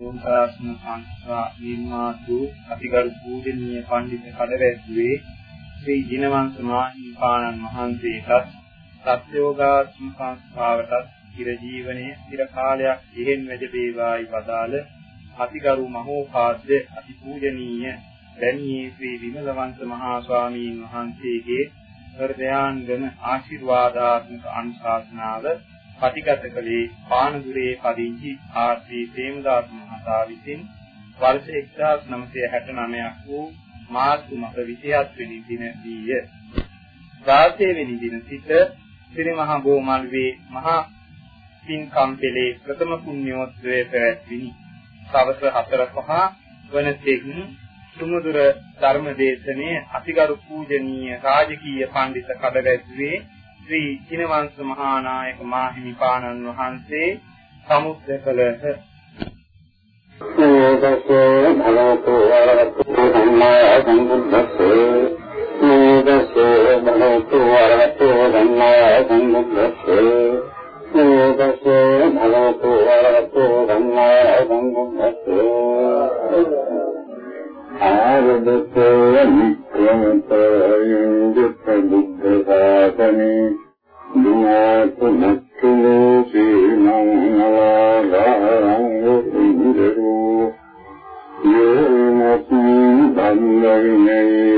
ඕංකාරස්ම සංස්ථා නිර්මාතු අතිගරු පූජනීය පඬිත් කඩවැද්දුවේ ශ්‍රී දිනවංශ මාහිමිපාණන් වහන්සේටත් සත්‍යෝගාත්ම සංස්ථාවටත් චිර ජීවනයේ චිර කාලයක් ඉහෙන් වැඩ වේවායි වදාළ අතිගරු මහෝපාද්‍ය අතිපූජනීය දැනියේ ශ්‍රී විමලවංශ මහා ස්වාමීන් වහන්සේගේ හෘදයාංගන ආශිර්වාදාත්මක අනුශාසනාව පටිගත කළේ පානදුරේ පදිංචි ආර්.සී. තේමදාස මහතා විසින් වර්ෂ 1969ක් වූ මාර්තු මාස 27 වෙනි දිනදීය. 16 වෙනි දින සිට ශ්‍රී මහා බෝමල්වේ මහා පින්කම් පෙළේ ප්‍රථම පුණ්‍යෝත්සවය පැවැත්විනි. සවස් 4:05 වනතෙක් සුමුදුර ධර්මදේශනයේ අතිගරු පූජනීය රාජකීය පඬිත කඩවැද්දුවේ ශ්‍රී චිනවංශ මහානායක මාහිමිපාණන් වහන්සේ සමුද්ද කළහ. නෝදසේ භගවතු වරහතු ධම්මා සම්බුද්දස්සේ. නෝදසේ භගවතු වරහතු ධම්මා සම්බුද්දස්සේ. නෝදසේ භගවතු වරහතු ධම්මා සම්බුද්දස්සේ. ආරදසේ නිත්‍යමතයෙන් දුක්ඛ බුද්ධ සාසනේ දුආත මක්ඛලෝ සීනං නවාගාරං උපින්දරෝ යෝමති බන්දරිනේ අත්තමස්සෝ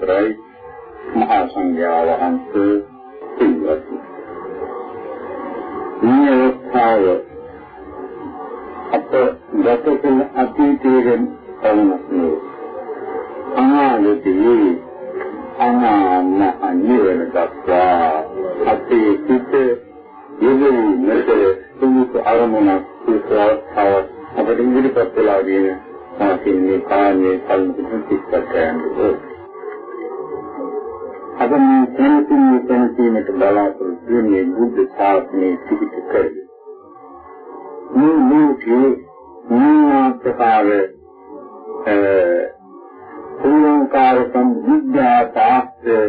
වහන්සේගෙන් අවසරයි මහා සංඝයා වහන්සේ පින්වත්නි මේ අවස්ථාව අප ගතකන අතීතයෙන් පවනස්නේ අනාගතයේ අනාම අනිවන දක්වා අපේ සිත යෙදී නැත සුමුත් අරමුණක් සුසාව අපිට ඉදිරිපත් වෙලා තියෙන මාසින්නේ කාන්නේ කල්පිත සිත්කයන් අද මේ තනතින් තනතිනට බලාපොරොත්තු වෙන්නේ බුද්ධ ශාසනයේ පිහිට කරගෙන. මේ මේකේ නිනාතකාර කුලංකාර සම්විද්‍යා ශාස්ත්‍ර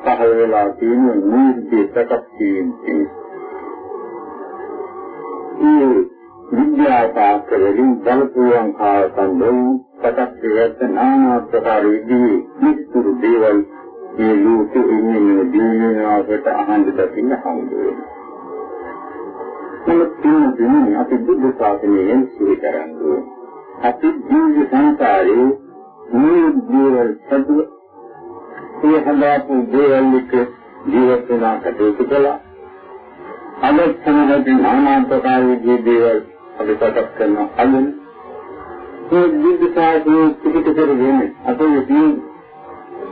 පහළ වෙලා තියෙන නීති ප්‍රකට් කිරීම. ඒ විද්‍යා ශාස්ත්‍රවලින් බලපුවන් කාලසම්බන් සකස් වෙච්ච নানা ප්‍රකාර විදිහේ නිස්තුරු දේවල් මේ ලෝකෙ ඉන්නේ මේ දිනනාවට අහන්න දකින්න හම්බුනේ. නමුත් මේ දිනේ අපි බුද්ධ ශාසනයෙන් සිහි කරන්නේ අපි ජීවිත සංසාරේ මේ දේවල් සතු ඒ හදාපු දේවල් එක්ක ජීවත් වෙනා කටයුතු කළා. අද සමාජයේ নানা ප්‍රකාර විදිහේ දේවල් අපි ප්‍රකට කරන අලුන් මේ බුද්ධ ශාසනය පිළිට කරගෙන අපේ දී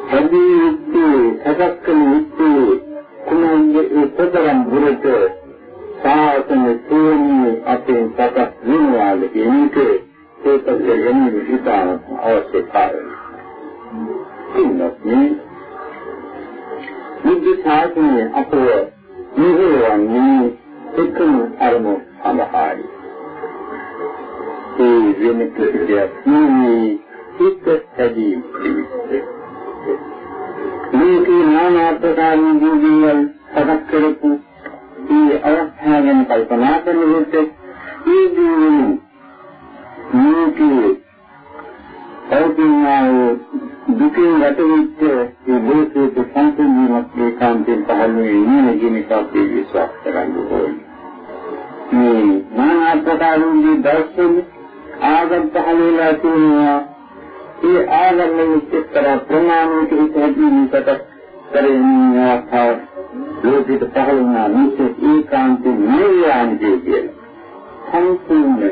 සදී යුක්තේ සකස්කන යුක්තේ කුණන්ගේ ඒ පතරම් බුරට සාසන සෝනි අපේ සකස් වෙනවාද කියන එක ඒකත් ගැනීම ඉතාම අවශ්‍යයි. ඉන්නත් බුද්ධ ශාසනය අපව නිහවන්නේ එකම අරමුණ සඳහායි. ඒ වෙන කිසියක් නෙමෙයි සිත් ඇදී මේකේ নানা ප්‍රකාරන ජීවිතවල සකස් කරපු මේ අවස්ථා ගැන කල්පනා කරනකොට මේ ජීවන මේකේ අවදිනාව දුකින් ගැටෙච්ච ඒ බෝසෙට සම්පූර්ණයක් ඒකාන්තයෙන් පහළ වෙන්නේ නෙවෙයි කියන එක අපි විශ්වාස කරන්න ඕනේ. මේ নানা ප්‍රකාරන දර්ශන ආගම් පහළ වෙලා තියෙනවා ඒ ආගමෙන් එක්තර ප්‍රමාණික හිතේදීකට කරන්නේ අවස්ථාව ලෝකෙට පහළ වුණා මිසෙ ඒකාන්ත නේයානිදී කියලා. සම්පූර්ණ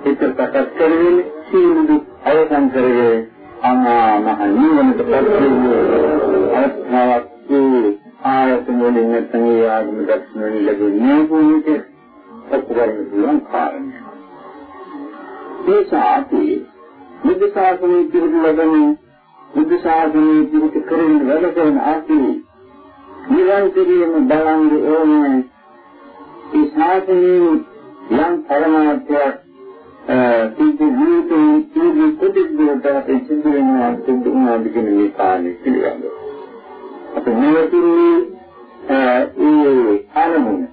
හිතකට කරගෙන සීලු අවසන් කරගෙන අමා මහ නිවනට පත්වෙන්නේ අවස්ථාවක් ඒ ආයතන වලින් නැත්නම් ඒ ආගම දක්ෂණ ලැබෙන්නේ කොහොමද? ඔක්කොම පුළුවන් කාරණා. ඒ සාපේ බුද්ධ ශාසනයේ පිළිබඳ ලබන බුද්ධ ශාසනයේ පිළිබඳ කරන වැඩ කරන ආපි නිරන්තරයෙන්ම බලන්නේ ඕනේ ඒ ශාසනයේ යම් පරමාර්ථයක් සිද්ධ ජීවිතේ සිද්ධ ප්‍රතිබිම්බයට අපේ සිද්ධ වෙනවා සිද්ධ වුණාද කියන මේ කාරණේ පිළිබඳව. අපි මෙවතුන්නේ ඒ අරමුණ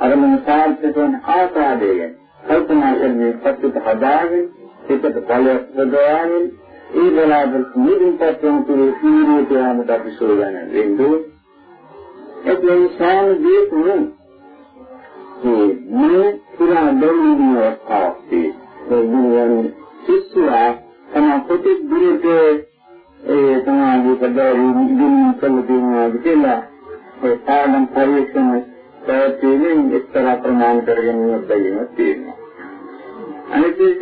අරමුණ සාර්ථක වන ආකාරය ගැන කල්පනා කරන්නේ සත්‍යත හදාගෙන ඒකට බලයක් හදාගෙන ඒ බලාපොරොත්තු නිදින්පත් වන තුරු සීරියට යාමට අපි සෝදානම් වෙන්නේ. ඒ නිසා මේ මේ මේ පුරා දෙවියන් අවස්ථාවේ දෙවියන් සිස්සුවා තම ප්‍රති දුරට ඒ තමයි කඩරි දින කළ දෙනවා කියලා ඒ පාඩම් පරිශ්‍රම පැවැත්වීමෙන් එක්තරා ප්‍රමාණ කරගෙන බැලිමක් තියෙනවා. අනිත් එක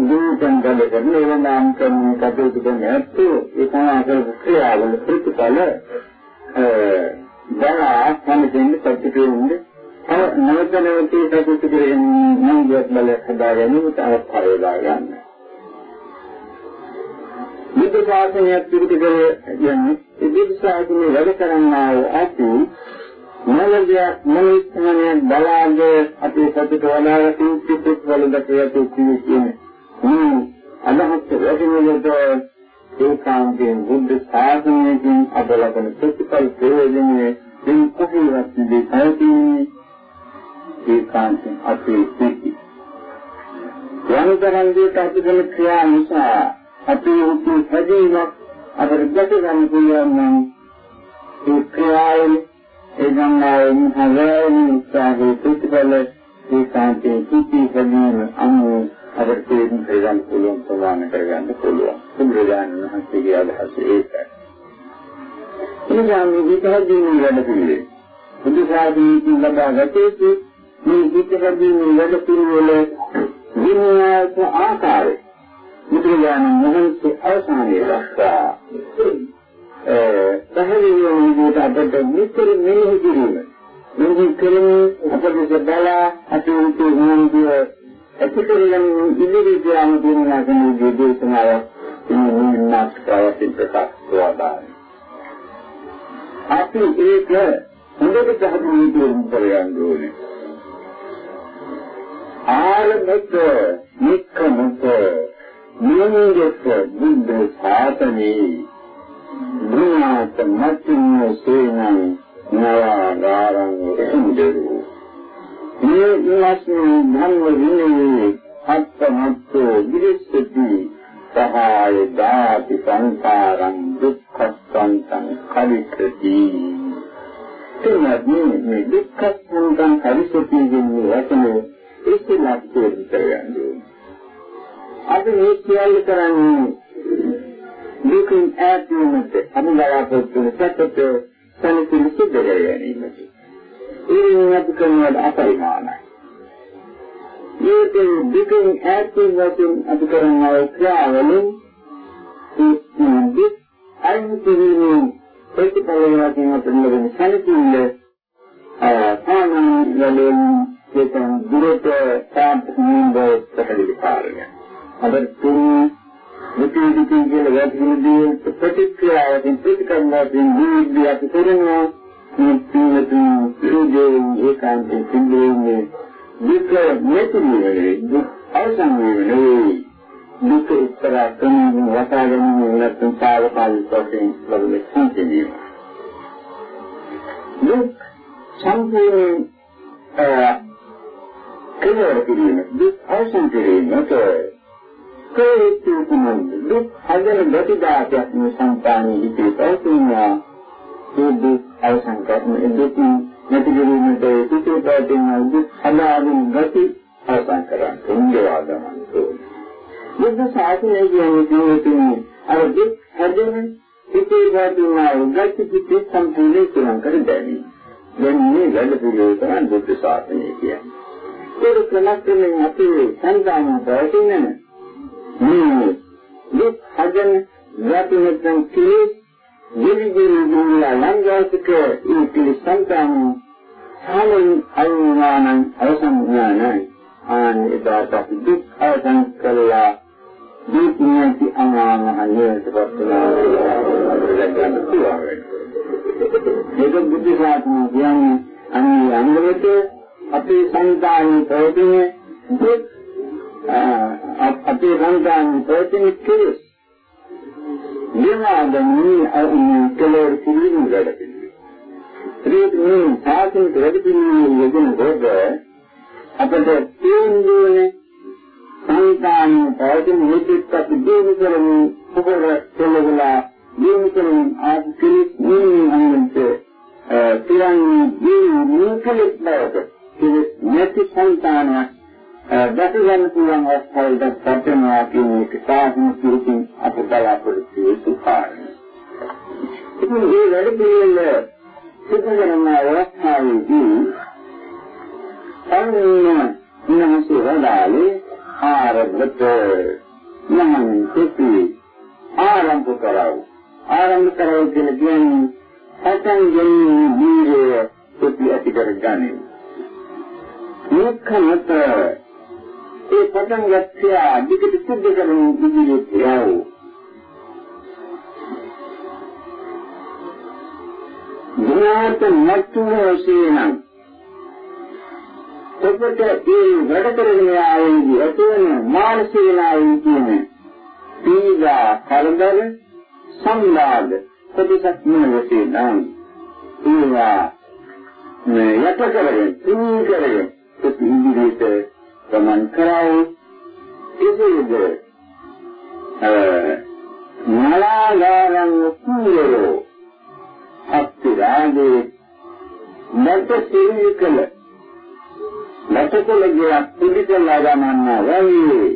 දුරුකම් කළ කරන ඒවනම් කරන කටයුතු කරන ඇත්තෝ ඒ තමයි කරපු ක්‍රියාවල ප්‍රතිඵල අ බලා සම්පූර්ණ ප්‍රතික්‍රියාවෙන් නැවත නැවත කටයුතු කරගෙන නම් බලයක් හදා ගැනීමට අවස්ථාව ලබා ගන්න. බුද්ධ ශාසනයක් පිළිපද කර යන්නේ ඒ බුද්ධ ශාසනය වැඩ කරන්නා වූ අපි මොනදයක් මොනිස්මනේ බලාගේ අපේ සතුට වඩා සිත් වල දකියතු කියන මේ අදහස් රැකෙනකොට ඒකාන්තයෙන් බුද්ධ ශාසනයකින් අප ලබන ප්‍රතිඵල ප්‍රයෝජනයේ මේ කොහේවත් දෙකයි ඒකාන්තයෙන් අපේ සිටි. යම්තරන් දෙයට අපිටම ක්‍රියා නිසා අපේ උතුම් හැදීමක් අපිට දැක ගන්න පුළුවන් නම් ඒ ක්‍රියාවෙන් ඒ ගන්නාවෙන් හැදෙන උත්සාහයේ ප්‍රතිඵල ඒකාන්තයෙන් සිටි හැදීම අනුව අපිට තේරුම් ගන්න පුළුවන් ප්‍රමාණ කරගන්න පුළුවන්. බුදුරජාණන් වහන්සේගේ අදහස ඒකයි. එනිසා මේ විතහදීන වැඩ පිළිවෙල බුදු සාධනකින් ලබා ගත යුතු මේ විතහදීන වැඩ පිළිවෙල විඤ්ඤාත ආකාරය බුදුරජාණන් වහන්සේ අවසානයේ දක්වා ඒ පැහැදිලිවම විදිහට අපට නිතර මෙනෙහි කිරීම මෙනෙහි කරමින් අපට බලා අතුරුතු වුණු ඇතිකරගෙන ඉදිරියට යාම දෙන්නා කියන දේශනාවක් මේ මාස්කාවතින් ප්‍රකාශ කරනවා. අපි ඒක හොඳට පැහැදිලි කරගන්න ඕනේ. ආරම්භක නික්කමක නියමිත බුද්ධ ශාසනයේ ගුණාත මතින් සේනං නවාගාරං එන්දරු මේ ඉවස්න ධම්ම විනයේ අත්තමත්තෝ විරිස්සති සහාය දාති සංසාරං දුක්ඛස්සං කලිකති එතනදී මේ දුක්ඛස්සං කලිකති කියන්නේ වචනේ ඉස්සෙල්ලා තේරුම් ගන්න ඕනේ අපි මේ සියල්ල කරන්නේ දුකින් ඈත් වීමට අනුබලාපොරොත්තු වෙන සත්‍යත සම්පූර්ණ සිද්ධ කර ගැනීමට. ඒ අපි කරන අපරිමාණයි. මේක දුකින් ඈත් වීමෙන් අපි කරන ක්‍රියාවලින් දුක් අයිතිවීම ප්‍රතිපලයෙන් වශයෙන් අපිට ලැබෙන සැලකිල්ල ආ වලින් ඒකෙන් දුරට සාර්ථකව පැහැදිලි කාරණයක්. අපිට තුන් මුතුන් දුකින් කියන වැටෙනදී ප්‍රතික්‍රියාවෙන් ප්‍රතිකරණයෙන් දීදී අපි කරනවා. මේ තුනතුන් සුජයෙන් ඒකාන්තයෙන් සිදුවෙන්නේ දුක නැතිවෙන්නේ දුක් අවසන් වෙන්නේ දුක උත්තර කමින් වතාගෙන නැත්නම් සාවකාලික වශයෙන් ලැබෙන සංකේතය දුක් සම්පූර්ණ කෙලවර කිරීම දුක් අවසන් කිරීමට කේතු කුමන්ද දුක් හදන ගතිදාසයක් මේ සංකාණී හිතේ පවතිනවා ඒ දුක් අවසන් කරන දුක් නැති කිරීමට සිටේ පවතින දුක් හදාගෙන ගති අවසන් කරන්න උන්දවා ගමන් බුද්ධ ශාසනය කියන්නේ අර දුක් හදන හිතේ පවතින ගති පිටි සම්පූර්ණ කරන් කර දැමීම දැන් මේ වැඩ පිළිවෙල තමයි බුද්ධ ශාසනය කියන්නේ ඒක ක්‍රමයෙන් අපේ සංගායන පවතින්නේ මේ දුක් හදන යටිනෙන් කිලි ජීවිතේ දුන්නා ලංඝාසික ඒ කිලි සංකම් සාමෙන් අනුමානං අවසන් ඥානයි ආන් එදාට අපි දුක් අවසන් කළා. දුක් නැති අනාමහයට පස්සලා ගන්න පුළුවන් මේක බුද්ධ ශාසනය කියන්නේ අනිත් අංගලට අපේ සංකාණී ප්‍රයෝජනේ දුක් අපේ සංකාණී ප්‍රයෝජනේ කෙලෙස් නිවාදනී අරමුණු කෙලවර පිළිගන්න වැඩ පිළිවෙල. මේ සාසන වැඩ පිළිවෙල යෙදෙනකොට අපිට තේරුන්නේ සංකාණී ප්‍රයෝජන නිතිත් අපි දිනු කරමින් පොකර කෙලවලා දිනු කරමින් ආත්මික නිමින් අනුන්ට තිරන්නේ දිනු නිකලෙත් බවට නැති සංකාණයක් දැක ගන්න පුළුවන් අවස්ථාවල් දක්වනවා කියන එක සාහන කිරින් අප බලාපොරොත්තු වෙතු කාරණය. ඉතින් මේ වැඩ පිළිවෙල සිදු කරන අවස්ථාවේදී අන්න නමසේ වදාලේ ආරම්භත මහන් කිසි ආරම්භ කරව ආරම්භ කරව කියන කියන්නේ පටන් ගැනීම දීර්ය ප්‍රති ඇති කර ගන්නේ. මේකමත ඒ පටන් ගත්තා අධිකට සිද්ධ කරන ඉදිරියට යවෝ. දුනාත නැතුවසේනම් ඔබට ඒ වැඩ කරගෙන ආවේදී ඇතිවන මානසික නායී කියන පීඩා කරදර සම්බාධ ප්‍රතිසක් නෙවෙයි නම් ඒවා යට කරගෙන තුනී කරගෙන ඉදිරියට ගමන් කරයි එසේද නලාගාරං කුයරෝ අත්තිරාගේ නැත සිරිකල නැතකල ගිය පිළිකලා ගමන්න වගේ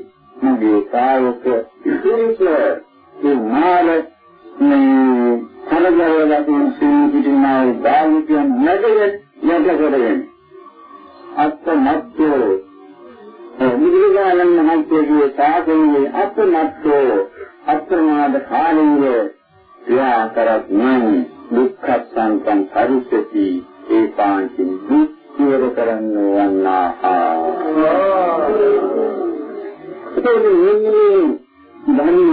මගේ කායක ඉතිරිස ඒ මාර මේ කලජවලා තියෙන සිරිකිනා දාලිකයන් නැදගෙන යට කරගෙන අත්මත්යෝ බුදුරජාණන් වහන්සේගේ සාසනයේ අත්මත්යෝ අප්‍රමාද කාලීය යාතරත් නම් දුක්ඛ සංකම් පරිසති ඒ පාන්තින් දුක් ඉවර කරන්න වන්නාහා. ඒ ධර්ම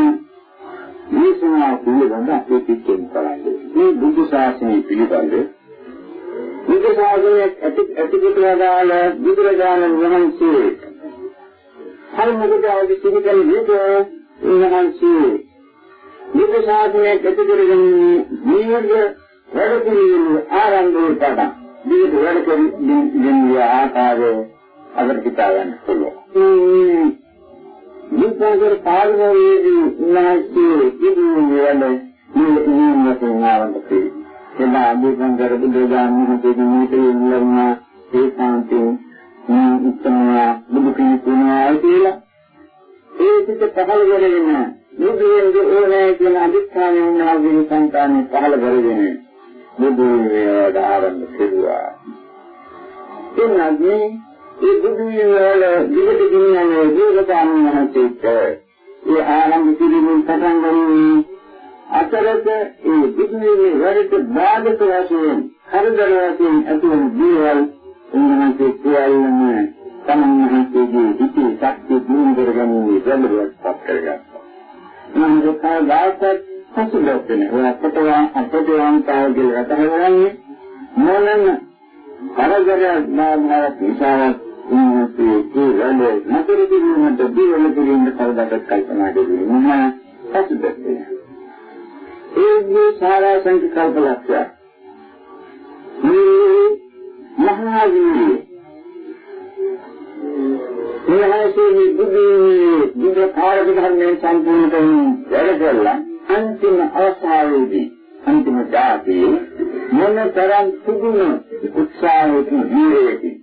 දේශනා පිළිබඳ අපේ පිටෙන් කරන්නේ මේ බුදු ශාසනය පිළිබඳ බුදු ශාසනයක් ඇති ඇතිකට වදාළ බුදුරජාණන් වහන්සේ හරි මොකද අවදි පිළිකල් විද උන්වහන්සේ බුදු ශාසනයක් ඇති කරගෙන ජීවිත වැඩ පිළිවෙල ආරම්භ කරලා ජීවිත වැඩ පිළිවෙල ආකාරය අගට හිතා ගන්න පුළුවන්. විපාකර පාරමීදී උන්වහන්සේ කිදුවේ වැඩ මේ නියමයෙන් ආරම්භ එලා අභිසං කර බුදුදානම දෙවියන්ගේ ඉල්ලන ඒ කාන්තේ උත්තම බුදු කෙනෙකුනා කියලා. ඒ සිත පහළ කරගෙන බුදුන්ගේ ඕනෑ කියන අධිෂ්ඨානය උන්වහන්සේ සංකානේ පහළ කරගෙන බුදු වේද ආරම්භ කෙරුවා. එන්නදී ඒ බුදු වේල විවිධ දිනවල දීර්ඝකාම මහත්ෙක් ඒ ආරම්භ කිරීමෙන් පටන් ගන්නේ අතරත ඒ පිටුවේ වැඩට බාධක වශයෙන් හරිදර වශයෙන් ඇතිවන දේවල් උන්වහන්සේ කියල්ලම තමන්වහන්සේගේ හිතේ ශක්තිය දිනු කරගන්නේ වැළඳුවක් පත් කරගත්තා. මම දෙකා දායකත් පසුබැස්සෙන ඔය අපතවා අපතවාන්තාව කියලා රටහරන්නේ මොනම හරිදර බාධාවක් නිසාවත් උන්වහන්සේ ඒ වැඩ නතර කිරීමට දිවල කිරීමට කවදාකත් කල්පනා දෙන්නේ මම පසුබැස්සෙනවා. ඒකේ සාරා සංකල්ප ලක්ෂය. මේ මහා වීර්ය. මෙහාසේ බුදු බුදු කාර්ය ධර්මයෙන් සම්පූර්ණ කරන වැඩකලා අන්තිම අවස්ථාවේදී අන්තිම දාතේ මොන තරම් සුදුන උත්සාහයකින් වීර්යයකින්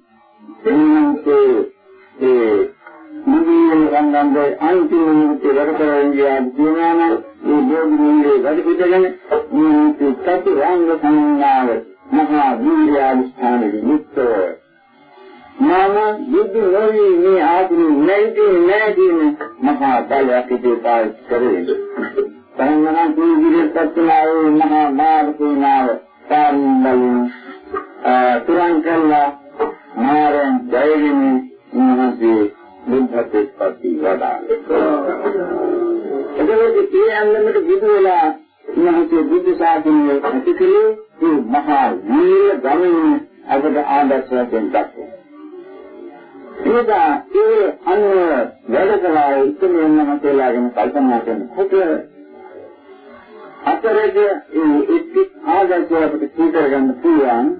එන්නසේ ඒ මුදියේ රංගන්ගේ අන්තිම මුහුතේ වැඩ කරගෙන ගියා කියනවා මේ බෝධිමූලයේ වැඩ පිටගෙන මේ සත්‍ය රංග සංඥාව මහා වීර්යානුස්ථානෙ යුක්තව මම බුද්ධ නොවි මේ ආත්මෙ නැති නැතින මහා බලයක් ඉදිරියට කරේ. තමන්ගේ ජීවිතය පත්නාවේ මහා මාර්ගේනාව සාරින්බලින් තුරන් කළා මාරන් ජයගෙන මහදී බුද්ධත්වයට වඩා. එතකොට ඒ අන්නමට බුදු වෙලා උන්වහන්සේ බුද්ධ ශාසනය ඇතිකලේ මේ මහා වීර ගමන අපට ආදර්ශයෙන් දක්වනවා. එදා ඒ අන්න වැඩ කළා ඉතින් එන්නම කියලාගෙන කල්පනා කරනකොට අතරේ ඒ එක්ක ආදර්ශය අපිට සීකර ගන්න පුළුවන්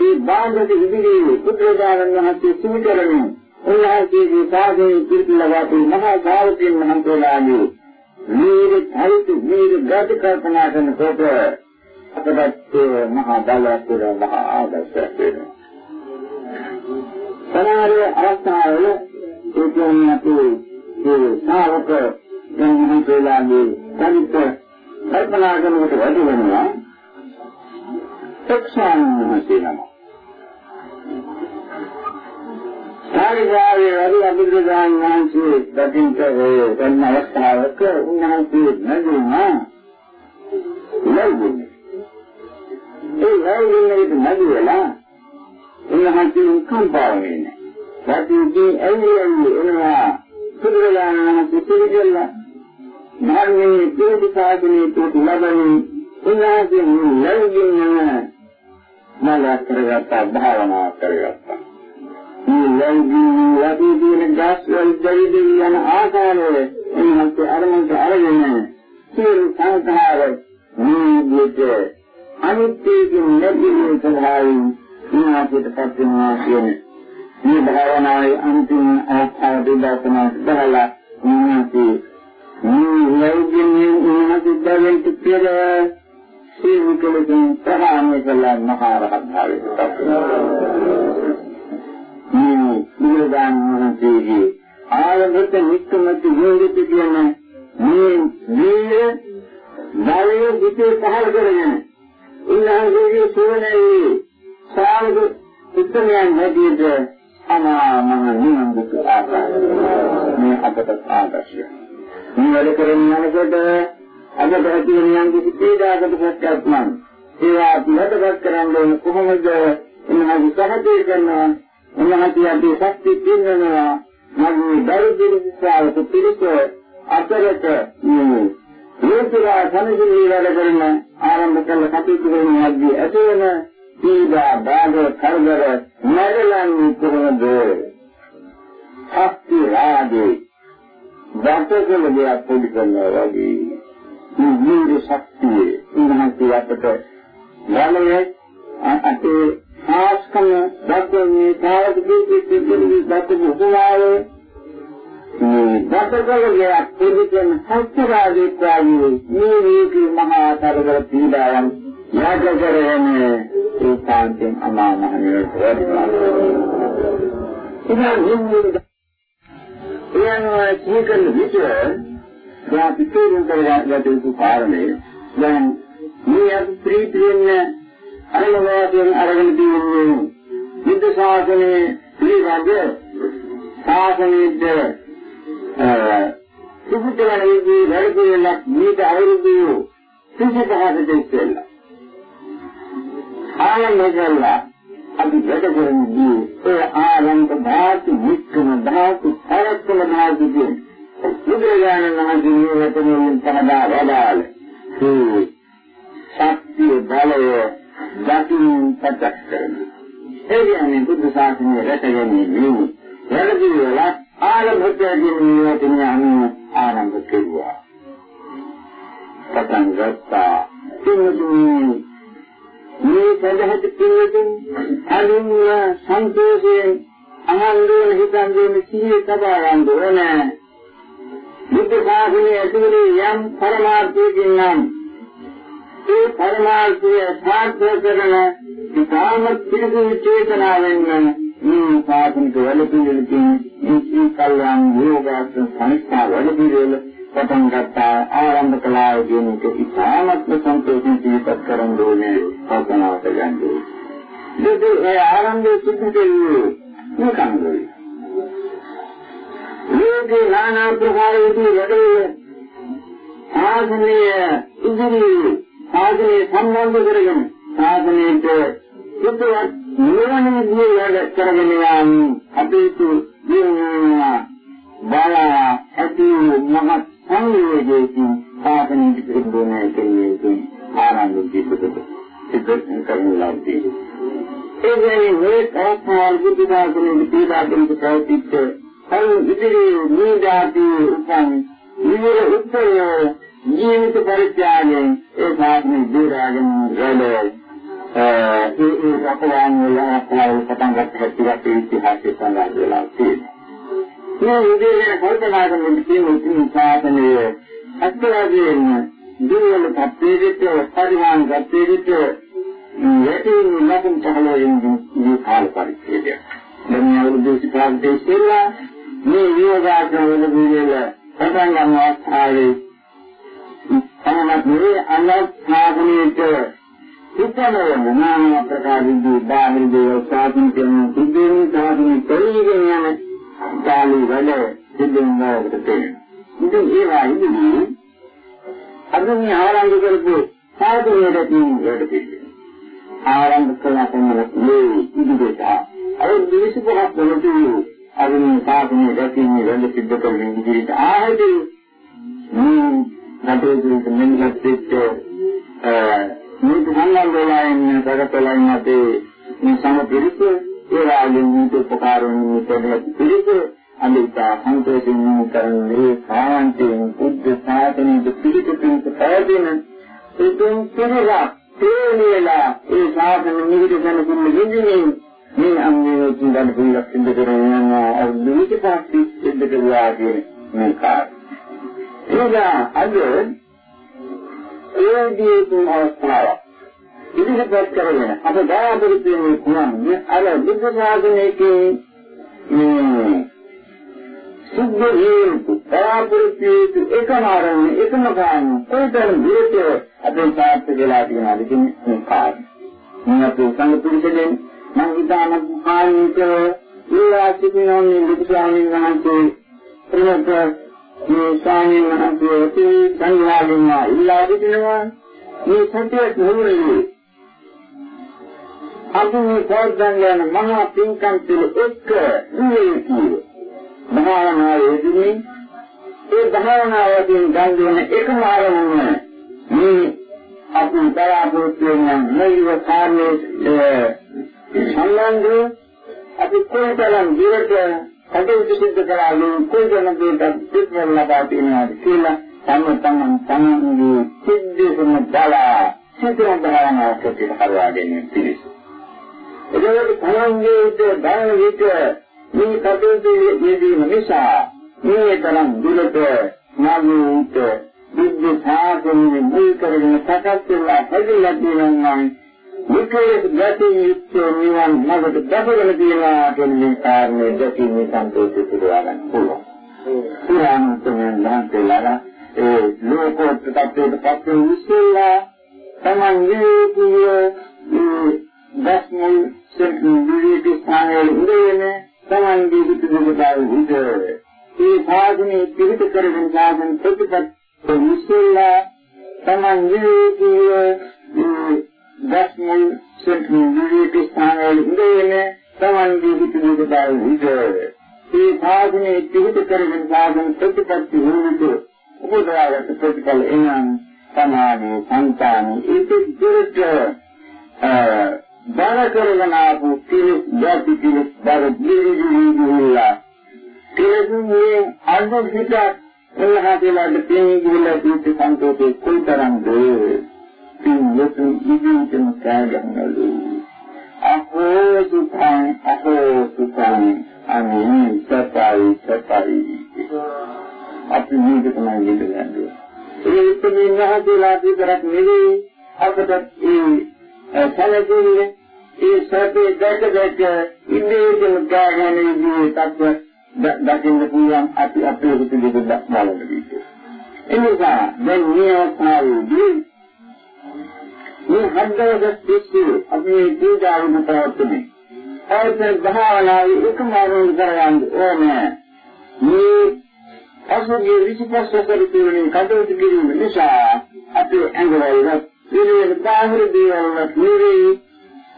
ඒ බාහිර ඉදිරියේ පුත්‍රදානන් වහන්සේ සීකරමින් උන්වහන්සේගේ සාධනේ පිළිපිට ලබාපු මහා භාවතින් මහන්තලාගේ මේ ධෛර්ය මේ ගත කල්පනා කරනකොට අපට මහා බලයක් මහා ආදර්ශයක් වෙනවා. සමහර අවස්ථාවල ඒ කියන්නේ අපි ඒ ශාවක ගම්මහන්සේලාගේ චරිත කල්පනා කරනකොට වැඩි වෙනවා. එක්ෂාන් මහන්සේනම. සාරිගාවේ වැඩි අභිද්‍රදාන් වහන්සේ දකින්ට වේ වෙන අවස්ථාවක උන්වහන්සේ නැගුණා. නැගුණා. ඒ නැගුණේ නැගුණා උන්වහන්සේ කම්පා වෙන්නේ. සතියේ ඇවිල්ලා එනවා සුදුරාන පිටිවිදල මාර්ගයේ පිටිසාදනේ තුතු ලබමින් උන්වහන්සේ ලැබෙන මල කරගත්තා භාවනා කරගත්තා. මේ ලැබී ලැබී ගස් වල දෙවි යන ආකාරයේ උන්වහන්සේ අරමුණට අරගෙන සියලු සංස්කාර මේ විදිහට අනිත්‍යයෙන් නැතිවෙන ස්වභාවයෙන් විනාශයටපත් වෙනවා කියන්නේ මේ භාවනාවේ අන්තිම අවස්ථාව දෙදවසම බහලා විනාශී මේ ලෞකිකයේ විනාශිතයෙන් පෙර සීවිකලකින් ප්‍රහාණය කළ මහා රහත් භාවයටපත් වෙනවා මේ නිරදාන මහන්සියගේ ආරම්භක නික්කමති ජීවිත කියන මේ වීර ධෛර්ය පිටේ පහළ කරගෙන උන්වහන්සේගේ සෝනේ සාවක උත්තරයන් හැටියට අනාමන නිවන් දුක ආකාරය මේ අපට ආදර්ශය. මේ වැඩ කරගෙන යනකොට අපට ඇති වෙන යම් කිසි පීඩාකට සත්‍යයක් නම් ඒවා පිළිබඳව කරන්නේ කොහොමද? එනවා සහජය කරනවා. එනවා අපි ශක්තිය පින්නනවා. මගේ දරුදිරිසාවක පිළිස අතරට මේ ලෝකයා සමසිරී වැඩ කරන ආරම්භ කළ කටයුතු කරන යද්දී ඇති වෙන පීඩා බාධා කරදර නැගලන්නේ කොහොමද? ශක්ති රාගේ. වර්තකල දෙයක් පොඩි කරනවා වගේ. මේ වීර්ය ශක්තිය උන්වහන්සේ අපට යන්නේ අපේ ආස්කම දක්වන්නේ කායක දීපිත දෙවි දක්වපු උපමාවේ මේ වර්තකල දෙයක් පොඩි කරන ශක්ති රාගේ කායේ මේ වේකී මහා කරදර පීඩාවන් යාද කරගෙන ඒ කාන්තෙන් අමා මහ නිවන වැඩිමා. ඉතින් හින්නේ එයන් සීකල් විච ප්‍රාපිතේරුම් කරගන්න යුතු කාරණේ දැන් මේ අද ප්‍රීතියෙන් අරලවාදයෙන් අරගෙන තියෙන්නේ බුද්ධ ශාසනයේ පිළිබඳ ශාසනයේ සුසුතවන විදිහේ වැඩ පිළිවෙලක් මේක අවුරුදු 35කට ඉස්සෙල්ලා. ආරම්භ කළා අපි වැඩ කරන්නේ ඒ ආරම්භ ධාතු වික්‍රම ධාතු පරක්කම ධාතු කියන බුදුරජාණන් වහන්සේ මෙතනින් තමදා වදාළ ඒ ශක්තිය බලය දකින් පතක් කරන ඒ කියන්නේ බුදු ශාසනය රැකගැනීමේ නෙවෙයි වැඩි වෙලා ආරම්භ කරගෙන මෙතන අනුව ආරම්භ කෙරුවා. පටන් ගත්තා. මේ සදහට පිළිතුන් අනුන් සන්තෝෂයෙන් අහංගෝල හිතන් දෙන සිහිය තබා ගන්න ඕන. බුද්ධ ශාසනයේ ඇතුළේ යම් පරමාර්ථයකින් නම් ඒ පරමාර්ථය සාර්ථක කරන ඉතාමත් පිළිතුරු චේතනාවෙන් මේ සාධනික වැඩපිළිවෙලකින් මේ සී කල්යම් යෝගාසන සංස්ථා වැඩපිළිවෙල පටන් ගත්තා ආරම්භ කළා කියන එක ඉතාමත්ම සන්තෝෂින් ජීවත් කරන්න ඕනේ කල්පනාවට ගන්න ඕනේ. ඒ ආරම්භයේ සිද්ධ දෙන්නේ මොකක්ද? මේකේ নানা ප්‍රකාරයේදී වැඩේ ආසනීය ඉදිරි ආසනීය සම්බන්ධ කරගෙන ආසනීයට සුදුවත් නිවන විදිහේ වැඩ කරගෙන යාම අපේ ජීවනවා බල ඇති මහත් සංයෝගයෙන් සාධනෙට පිළිබඳ කියන්නේ ආරම්භ දීපකට ඉතින් කරන ලද්දේ ඒ කියන්නේ මේ ආස්මාල් බුද්ධාගමේ පීඩාවෙන් ප්‍රතිච්ඡ කලින් ඉදිරියේ මේ જાති උපන් නිවර උත්තර ජීවිත පරිත්‍යාගයෙන් ඒ සාධනෙ දීරාගෙන ගලෝ ඒ ඒ අපරාණ වල අපරාණ පටන් ගන්න හැටියට ඉතිහාසය සඳහන් වෙලා තියෙනවා. මේ විදිහට කල්පනා කරන තියෙන සාධනයේ අත්‍යවශ්‍යම දුර්වල තත්ත්වයකට පරිමාණ තත්ත්වයකට යටින් ලකුණු පහළවෙන් මේ කාල පරිච්ඡේදය. දැන් අවුරුදු 25 ඉස්සෙල්ලා මේ යෝගාචර වල පිළිවෙල පටන් ගන්න අවස්ථාවේ තමයි මේ අනාත්මාගමේට සිතනවන නාම ප්‍රකාරින්දී බාහිර දේව සාධන කරන සිද්ධින් සාධන දෙවියන් යන කාලි වල සිද්ධින් වලට තියෙනවා. ඉතින් ඒ වයිදී අද මේ ආරම්භ කරපු සාධනයට තියෙන වැඩ පිළිවෙල. ආරම්භ කළා තමයි මේ ඉදිරියට. අර දිවිසුපහක් වලදී අර මේ සාධනය දැකීමේ වැඩ සිද්ධ කරමින් ඉදිරියට ආවදී මේ නඩේට මෙන්නත් එක්ක මේ සම්බන්ධ වෙලා ඉන්න සකතලයි නැතේ මේ සමපිරිස ඒ වගේම මේක උපකාර වෙන මේක පිරිස අනිතා සන්තෝෂින් කරන මේ සාන්තියෙන් බුද්ධ ශාසනයේ පිළිපදින පැහැදින ඒකෙන් පිළිලා තේරිලා ඒ ශාසන නිවිද ගන්න පුළුවන් ඉන්නේ මේ අන්නේ කිඳන් පිළිලක් සිද්ධ කරගෙන යනවා අවුරුදු 25ක් සිද්ධ කළා කියන මේ කාර්ය. එනිසා අද ඒ දීතුන් අවස්ථාවක් ඉදිරිපත් කරගෙන අප බලාපොරොත්තු වෙන්නේ කියන්නේ අර බුද්ධ ශාසනයේ මේ සුද්ධ හේතු බලාපොරොත්තු එකම ආරම්භ එකම ගාන කොයිතරම් දුරට අපේ සාර්ථක වෙලා තියෙනවද කියන මේ කාර්ය. මේ අපේ සංඝ පුරුෂයන් මම හිතාන කාර්යයට ඉල්ලා සිටිනෝනේ බුදු ස්වාමීන් වහන්සේ ප්‍රමුඛ මේ ස්වාමීන් වහන්සේ සංඝයාගෙන් ඉල්ලා සිටිනවා. මේ සත්‍ය නුරුනේ අපි මේ පෞද්ගලයන් යන මහා පින්කම් පිළ එක්ක නිවේදී භාවනාවේදී ඒ භාවනාවකින් ගන්න දෙන එකම ආරමුණ මේ අපි බලාපොරොත්තු වෙන නෛව කාර්යයේ සම්බන්ධ අපි කොයිතරම් දිරට කටයුතු සිදු කරන්නේ කොයිතරම් දෙයක් පිටවල ලබා දෙනවද කියලා තම තමන් තමන්ගේ සිද්ධියම බලා සිතන භාවනාවකට හරවාගෙන පිළිසු එතකොට තමන්ගේ විට බාහිර විට මේ කටයුතු යෙදීම නිසා මේ තරම් දුරට නාගීත බුද්ධ ශාසනය මුල් කරගෙන සකස් වෙලා හැදිලා තියෙනවා විකේත ගැටි යුක්ත නිවන් මඟට දැකගෙන තියෙනවා කියන මේ කාරණේ දැකීමේ සන්තෝෂය පුරවා ගන්න පුළුවන්. පුරාණතුන් ලංකේලා ඒ ලෝකෝත්තර තත්ත්වයට පත් වූ ඉස්සෙල්ලා තමන් ජීවිතයේ දස්මුල් සෙන්විවිති ස්ථානයේ ඉඳගෙන තමන්ගේ පිටුදුමතාව විද ඒ සාධනේ පිළිත කරගෙන සාධන ප්‍රතිපත් විශ්ලා තමන් ජීවිතයේ දස්මුල් සෙන්විවිති ස්ථානයේ ඉඳගෙන තමන්ගේ පිටුදුමතාව විද ඒ සාධනේ පිළිත කරගෙන සාධන ප්‍රතිපත්ති වූ උපදවාගත් ප්‍රතිඵල එනම් සමාධි සංකාන ඒක දුරට බාර කරගෙන ආපු කිලි ධාති කිලි බාර දිවි දිවි දිවිලා කෙලෙසුන්ගේ අඩු පිට එල්හාදලා දෙපින් ගිහලා දීප සන්තෝෂේ කොයිතරම්ද? පින්වතුන් ඉදිරියටම කෑගන්නලු අහෝ සුඛං අහෝ සුඛං අනේ සපයි සපයි අපි මේක තමයි ඉඳගන්නේ ඒ ඉතින් නහදලා විතරක් නෙවෙයි අපට ඒ සැලකිලි ඒ සැපේ දැක දැක ඉන්දියේම ගාගෙන ඉන්නේ තත්ත්ව දකින්න පුළුවන් අපි අපේ පිළිදෙක බලන්න විදිහ. එනිසා දැන් මේ අවස්ථාවේදී මේ හදවත පිස්සු අපි දීදාවුන පවතුනේ. අවසන් භාවනාවේ එකම ආරම්භ කරගන්න ඕනේ. මේ අසුගේ විසිපස්සතර තුනේ කටයුතු කිරීම නිසා අපේ ඇඟවල විරේන බාහිර දේවල් නෙවෙයි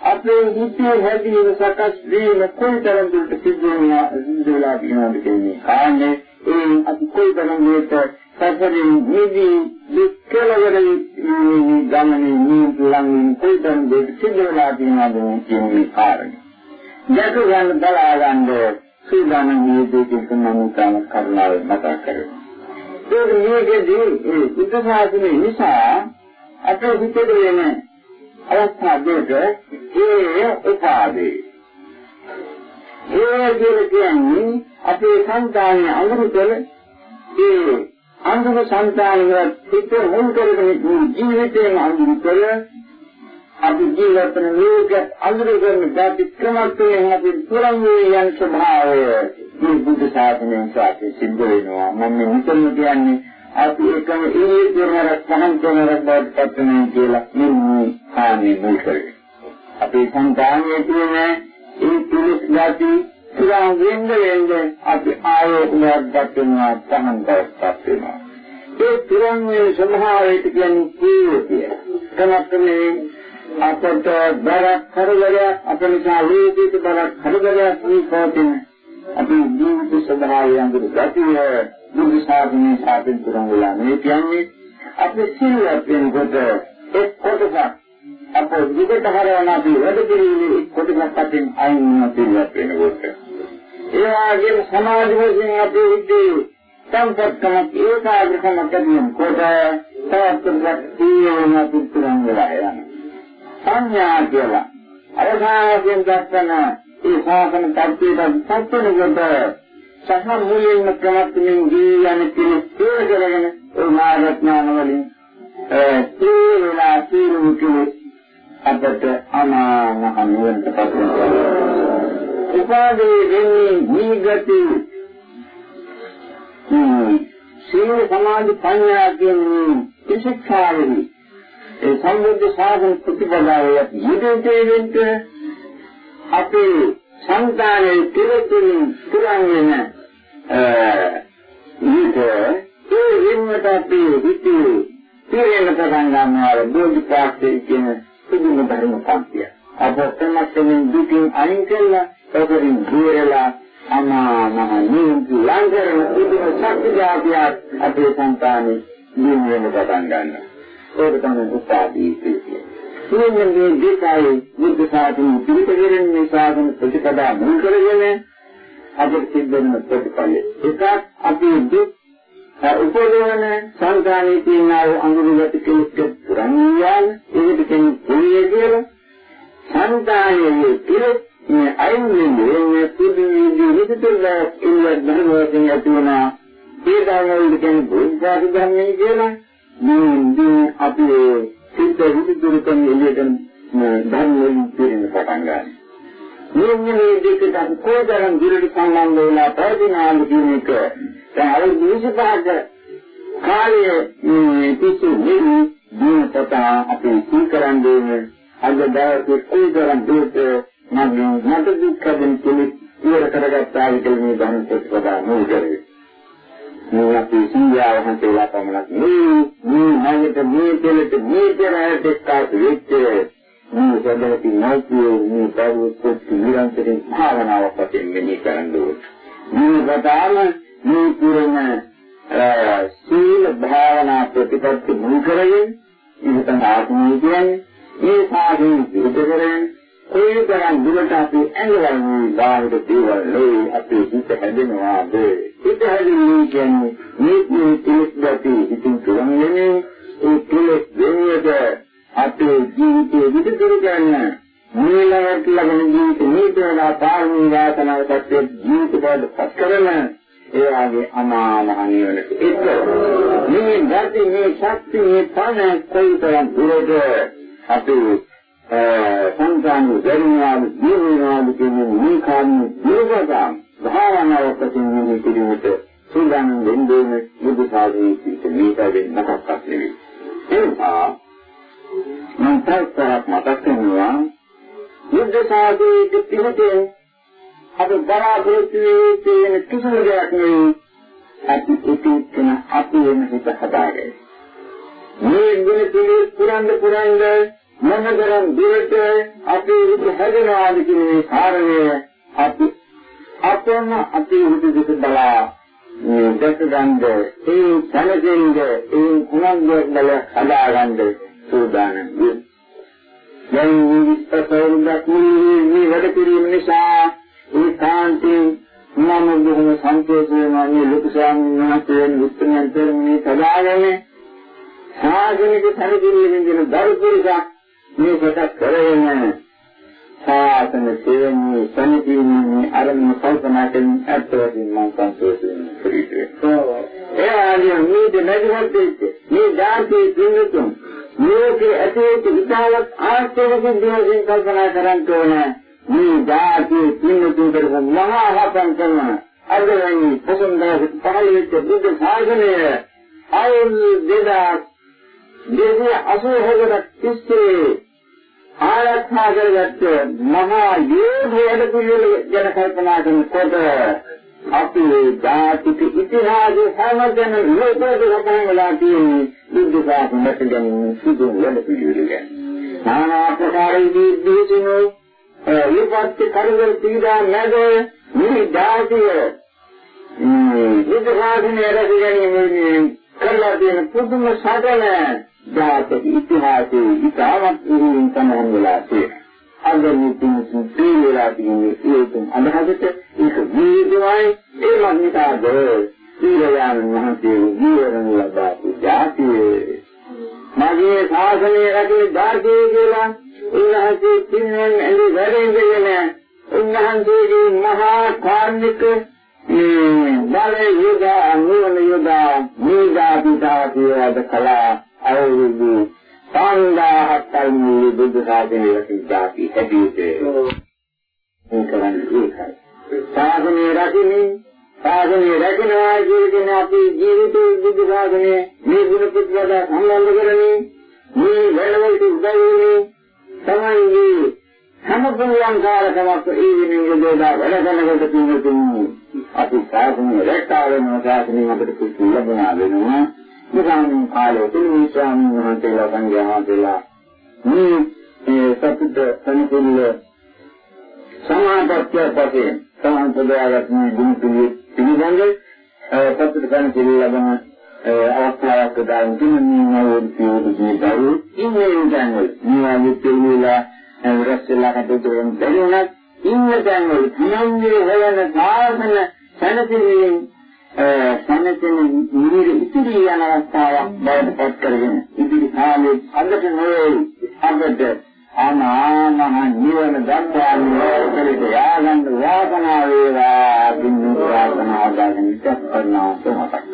අපේ හිතේ හැදීම සකස් වීම කොයිතරම් දුරට සිද්ධ වෙනවා සිද්ධ වෙලා තියෙනවද කියන්නේ කාන්නේ ඒ අපි කොයිතරම් මේක සසරින් නිදී දුක්ඛලවරේ ගමනේ නිලංගින් කොයිතරම් දෙයක් සිද්ධ වෙලා තියෙනවද කියන කාරණේ. දැක ගන්න බලා ගන්න සූදානම් නියුදේ කිසිමනුකම කරුණාව මතක් කරගන්න. ඒක මේකදී ඒ බුද්ධ ශාසනය නිසා අපේ හිතේ වෙන අවස්ථා දෙක ඒ උපාදේ. ඒ කියන්නේ අපේ සංකාමයේ අනුරුතල ඒ අන්තිම සංකාමයේ පිට මුල් කරගෙන ජීවිතයේ අනුරුතල අපි ජීවත් වෙන ලෝකයක් අඳුරගෙන දැටි ක්‍රමයක් තුළින් අපි පුරන් වී යන ස්වභාවය මේ බුද්ධ ශාසනයෙන් සාකච්ඡා සිද්ධ වෙනවා. මම මෙතන කියන්නේ අපි එකම ඒ කරනරක් පහන් කරනරක් බවට පත් වෙනවා කියලා මෙන්න කාමී මුල් කරේ අපේ සංකාමයේ තියෙන ඒ තුලිස් ගති පුරන් වෙන්න වෙන්න අපි ආයෝගයක් වෙනවා පහන් බවට පත් වෙනවා. ඒ පුරන් වේ ස්වභාවයට කියන්නේ කීයද කියලා. අපට බරක් කරදරයක් අපේ ලෝකීය බරක් කරදරයක් වීපෝතින අපි ජීවිත ස්වභාවය අඳුර ගතිය දුක් සාධනේ සාපෙන් තුරන් වෙලා මේ කියන්නේ අපි සිල්වත් වෙනකොට එක් කොටසක් අප විකට හරවන අපි වැඩ පිළිවිලි එක් කොටසක් අතින් අයින් වෙන සිල්වත් වෙනකොට. ඒ වගේම සමාජ වශයෙන් අපි ඉදී සම්පත්කමක් ඒකාග්‍රකමක් ඇතිවෙන කොට තවත් කොටසක් තීව්‍රව තුරන් වෙලා යනවා සංඥා කියලා. අවසානයෙන් දක්වන ඒ ශාසන තත්ත්වයට සත්‍යනකට සහ මූලින්ම ක්‍රමයෙන් දී යන කෙනෙක් තේරගෙන ඒ මාර්ගඥාන වලින් ඒ තේරලා තීරු කෙනෙක් අපට අනාමහ නිවනට පත් වෙනවා. උපාදී වෙන්නේ නිගති. සීල සමාධි ප්‍රඥා කියන ත්‍රිශික්ෂාවෙහි ඒ සම්බුද්ධ ශාසන ප්‍රතිපදාවේ යෙදෙන්නේ වෙන්න අපේ සංකාරයේ තිරතුන් පුරන් වෙන ඊට ඒ වෙනට අපි හිතේ තීරණ පටන් ගන්නවා බෝධිපාක්ෂේ කියන සුදුම ධර්ම පන්තිය. අප තමස්තෙන් දුකින් අයින් කළා ඒකෙන් දුරලා අමා මහ නිවි ලංකරන සුදුම ශක්තිය අපේ සංකානේ දින වෙන පටන් ගන්නවා. ඒක තමයි උපාදී කියන්නේ. කියන්නේ මේ දෙකයි බුද්ධ ශාසනය පිළිපදින මේ ශාසන ප්‍රතිපදා මුල් කරගෙන අපිට සිද්ධ වෙන ප්‍රතිපලය. එකක් අපි දුක් උපදවන සංකාණී තියෙනා අනුරුගත කෙනෙක් පුරණියන් ඒකට කියන්නේ කුලිය කියලා. සංකාණයේ පිළිත් මේ අයින් වෙන්නේ මේ පුදුමී විදිහට ඉන්න ධර්ම වශයෙන් ඇති වුණ ඒ ධර්ම වල කියන්නේ බුද්ධ ධර්මයේ කියලා මේ අපි සිද්ධ විදුරු කරන එළියට ධර්ම වලින් පිරින පටන් ගන්නවා. මේ මේ දෙකට අපි කොතරම් දුරට සම්බන්ධ වෙලා ප්‍රයෝජනාලු කියන එක දැන් අර 25ක කාලයේ මේ පිටු නිවි දිනපත අපි සීකරන්නේ අද දවසේ කොතරම් දුරට මම මට දුක් කදින් කෙනෙක් ඉවර කරගත්තා කියලා මේ ධර්ම ප්‍රතිපදා නෝ කරේ. මේ අපි සංඥාව හන්තේලා පමණක් මේ මේ නැගිට මේ දෙලට මේ දෙරට එක්කාසු වෙච්ච මේ සදලති නැතිව මේ බවුත් නිරන්තරයෙන් භාවනාවක් වශයෙන් මෙහි කරන්න ඕනේ. මේ වදාම මේ පුරම සීල භාවනා ප්‍රතිපත්ති මුල් කරගෙන ඉතින් ආත්මය කියන්නේ මේ සාධු විදි කරගෙන ඒ තරම් දුරට අපි ඇඟවන්නේ බාහිර දේවල් නෙවෙයි අපේ හිත හැදෙනවාද? හිත හැදෙන්නේ කියන්නේ මේ මේ කෙලෙස් ගැටි ඉතින් කරන්නේ ඒ කෙලෙස් දෙන්නේද අපේ ජීවිතයේ විදුරු ගන්න මූලවට ලබන ජීවිත නීතිවලා පාරමී වාසනාවකට ජීවිත බවට පත් කරන ඒ වගේ අමාමහ නිවනට එක්ක. මේ ගැටි මේ ශක්තිය මේ පණ කොයිතරම් දුරට අපේ සංකාන දරුණාන ජීවනාන කියන මේ කාර්ය දීර්ඝගාම භාවනාව ප්‍රතිනිධි කිරීමට සූදානම් වෙන්නේ බුදු සාධනයේ පිට මේක වෙන්නක්වත් නෙවෙයි. එනිසා මම තාත්තක් මතක් කරනවා බුද්ධ සාධනයේ පිටේ අද බලාපොරොත්තු වෙන කිසිම දෙයක් නෙවෙයි අපි ඉතින් අපි වෙන හිත හදාගන්නේ. මේ ගුණ පිළි පුරන්ද පුරන්ද මොනතරම් දුරට අපේ හිත හැදෙනවාද කියන මේ කාරණය අපි අපම අපේ හිත දෙක බලා මේ දැකගන්න ඒ සැලසෙන්න ඒ උනන්දුවක් බල හදාගන්න සූදානම් වෙනවා. දැන් මේ විස්තරයක් මේ වැඩ කිරීම නිසා ඒ කාන්තේ මම බොහොම සන්තෝෂ වෙනවා මේ ලොකු ස්වාමීන් වහන්සේ මුත්තමයන් තෙරණේ සදාගෙන සාධනික සැලකිලිමින් දෙන දරුපුරුෂා මේ කොට කරගෙන සාසන සේවනයේ සම්පූර්ණ අරමුණ කල්පනා කරන අත්වලින් මම සන්තෝෂ වෙනවා. ඒ ආදී මේ දෙන්නට මේ ධාතී පින්තුන් මේකේ ඇතුළේ ඉතාලත් ආශ්චර්ය සිද්ධියකින් කල්පනා කරන්න ඕනේ. මේ ධාතී පින්තුන් කරපු මහා හතන් කරන අදවැනි පොසොන්දාස පහළ වෙච්ච බුද්ධ ශාසනය අවුරුදු 2000 දෙවිය අසෝහකට තිස්සේ ආරක්ෂා කරගත්ත මහා යෝධ වැඩ පිළිවෙල ගැන කල්පනා කරනකොට අපි ජාතික ඉතිහාසයේ හැමදෙන ලෝකයක සඳහන් වෙලා තියෙන බුද්ධ ශාසනයට ගැන සුදු වැඩ පිළිවෙල ගැන. নানা ආකාරයේ දීසිනෝ විපත්ති කරදර පීඩා නැද මේ ජාතිය බුද්ධ ශාසනය රැක ගැනීම කරලා තියෙන පුදුම සාධන ජාතික ඉතිහාසයේ ඉතාමත් ඉරින් සමහන් වෙලා තියෙනවා. අද මේ තුන් තීවලා තියෙන්නේ ඒකෙන් අදහසට ඒක ජීවිතමයි ඒ මන්නිකාද සීලයන් මහතේ ජීවන ලබාපු ජාතිය මගේ ශාසනය රැකේ ජාතිය කියලා උන්වහන්සේ පින්වන් ඇලි වැඩෙන්නේ උන්වහන්සේගේ මහා කාර්මික බලේ යුදා නුවණ යුදා මේදා පිටා කියලාද කලා අවුරුදු 5000ක් මුළු බුදු සාසනයේ සිද්ධාපි හැටියට ඒ කරන්නේ ඒකයි. සාසනයේ රකින්නේ සාසනයේ රකින්නවා කියන අපි ජීවිතේ බුදු සාසනයේ මේ ගුණ ප්‍රතිපදා සම්බන්ධ කරන්නේ මේ වැඩවලට උදව්වෙන්නේ තමයි හැම පුළුවන් කාලකමක් ඒ විදිහේ යෝදා වැඩ කරනකොට තියෙන අපි සාසනයේ රැක්කා වෙනවා සාසනයෙන් අපිට කුසල ලැබුණා වෙනවා. ඉතින් කාලේ තුන් ස්වාමීන් වහන්සේලා සංඝයා වහන්සේලා මේ සතුට සම්පූර්ණ සමාධිය පස්සේ සමාන්තරයක් මේ දුන්තුලි පිළිගන්නේ සතුට සම්පූර්ණ ලබන අවස්ථාවක් දාන තුන්වෙනි නවෝන් පියවරු ජීවිතය ඉන්නේ දැන්වල නිවාමිත වෙලා රැස්ලා කටයුතු කරන බැරිුණත් ඉන්න දැන්වල තමන්ගේ හොයන සාසන සැනසීමෙන් සම්මතන නිවිර ඉතිරි යන අවස්ථාවක් බවට පත් කරගෙන ඉදිරි කාලේ අඟට නොවේ අඟට අනාමහ නිවන දක්වාම ලෝකෙට යාගන්න වාසනාව වේවා බින්දු වාසනාව ගන්න ඉස්සත් කරනවා